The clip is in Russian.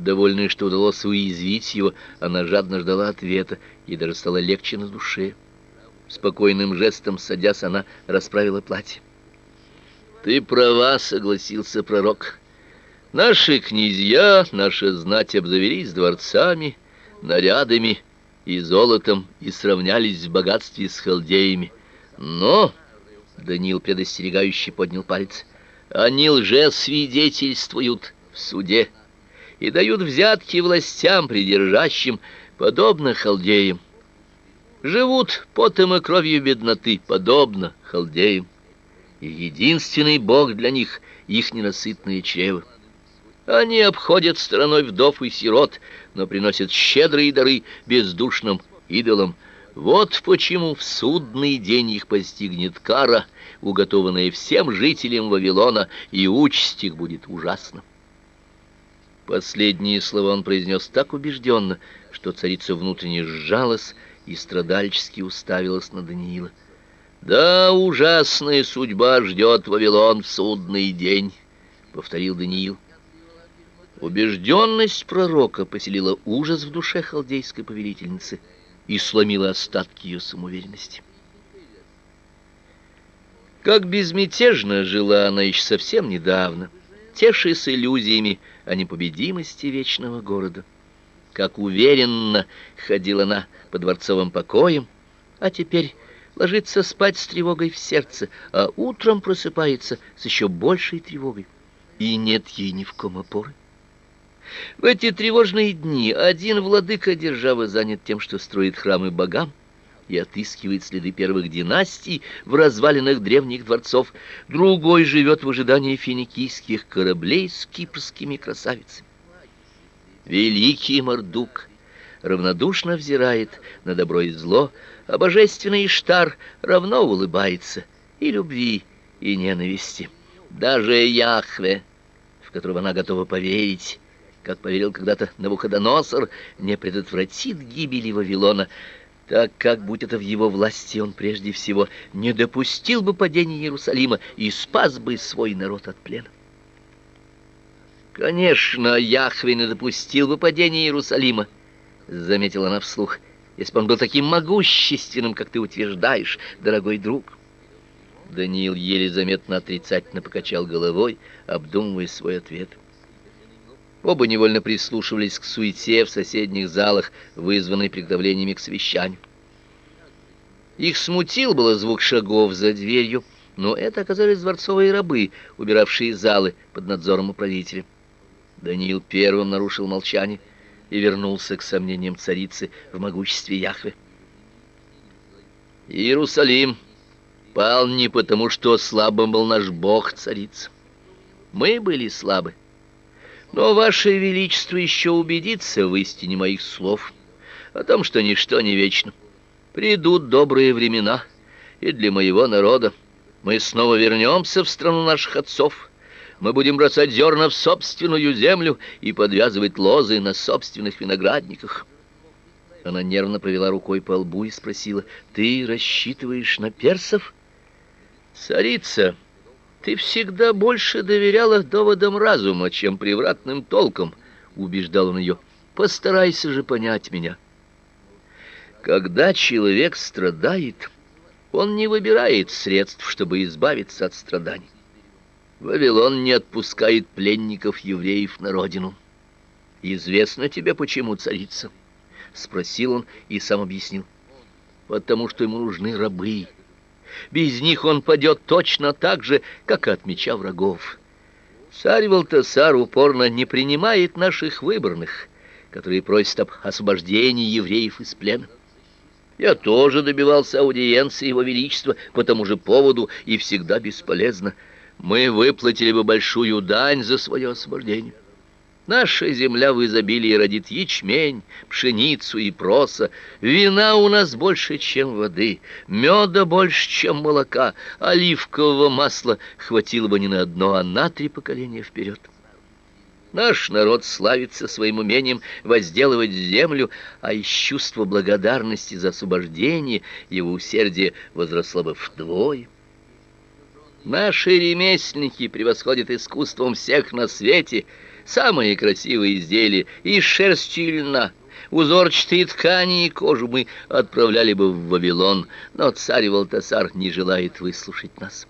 Довольная, что удалось уязвить его, она жадно ждала ответа, и даже стало легче на душе. Спокойным жестом, садясь, она расправила платье. «Ты права», — согласился пророк. «Наши князья, наша знать обзавелись дворцами, нарядами и золотом и сравнялись в богатстве с халдеями. Но...» — Даниил предостерегающе поднял палец. «Они лжесвидетельствуют в суде» и дают взятки властям придержащим, подобно халдеям. Живут потом и кровью бедноты, подобно халдеям. И единственный бог для них — их ненасытные чревы. Они обходят стороной вдов и сирот, но приносят щедрые дары бездушным идолам. Вот почему в судный день их постигнет кара, уготованная всем жителям Вавилона, и участь их будет ужасна. Последние слова он произнес так убежденно, что царица внутренне сжалась и страдальчески уставилась на Даниила. «Да, ужасная судьба ждет Вавилон в судный день», — повторил Даниил. Убежденность пророка поселила ужас в душе халдейской повелительницы и сломила остатки ее самоуверенности. Как безмятежно жила она еще совсем недавно — тешись иллюзиями о непобедимости вечного города. Как уверенно ходила она по дворцовым покоям, а теперь ложится спать с тревогой в сердце, а утром просыпается с еще большей тревогой, и нет ей ни в ком опоры. В эти тревожные дни один владыка державы занят тем, что строит храмы богам, и отыскивает следы первых династий в развалинах древних дворцов, другой живет в ожидании финикийских кораблей с кипрскими красавицами. Великий Мордук равнодушно взирает на добро и зло, а божественный Иштар равно улыбается и любви, и ненависти. Даже Яхве, в которого она готова поверить, как поверил когда-то Навуходоносор, не предотвратит гибели Вавилона, так как, будь это в его власти, он прежде всего не допустил бы падения Иерусалима и спас бы свой народ от плена. Конечно, Яхве не допустил бы падения Иерусалима, заметила она вслух, если бы он был таким могущественным, как ты утверждаешь, дорогой друг. Даниил еле заметно отрицательно покачал головой, обдумывая свой ответ. Оба невольно прислушивались к суете в соседних залах, вызванной приготовлениями к совещанию. Их смутил было звук шагов за дверью, но это оказались дворцовые рабы, убиравшие залы под надзором управителя. Даниил первым нарушил молчание и вернулся к сомнениям царицы в могуществе Яхве. Иерусалим пал не потому, что слабым был наш Бог, царица. Мы были слабы. Но ваше величество еще убедится в истине моих слов, о том, что ничто не вечно. Придут добрые времена, и для моего народа мы снова вернемся в страну наших отцов. Мы будем бросать зерна в собственную землю и подвязывать лозы на собственных виноградниках. Она нервно провела рукой по лбу и спросила: "Ты рассчитываешь на персов?" "Царица, ты всегда больше доверяла доводам разума, чем превратным толкам, убеждал он ее. Постарайся же понять меня. Когда человек страдает, он не выбирает средств, чтобы избавиться от страданий. Вавилон не отпускает пленников евреев на родину. Известно тебе, почему, царица? спросил он и сам объяснил. Потому что ему нужны рабы без них он падет точно так же, как от меча врагов. Царь Валтасар упорно не принимает наших выборных, которые просят об освобождении евреев из плена. Я тоже добивался аудиенции его величества по тому же поводу и всегда бесполезно. Мы выплатили бы большую дань за свое освобождение. Наша земля в изобилии родит ячмень, пшеницу и проса. Вина у нас больше, чем воды, меда больше, чем молока, оливкового масла хватило бы не на одно, а на три поколения вперед. Наш народ славится своим умением возделывать землю, а из чувства благодарности за освобождение его усердие возросло бы вдвое. Наши ремесленники превосходят искусством всех на свете — самые красивые изделия из шерсти и льна, узорчатые ткани и кожу мы отправляли бы в Вавилон, но царь Валтасар не желает выслушать нас.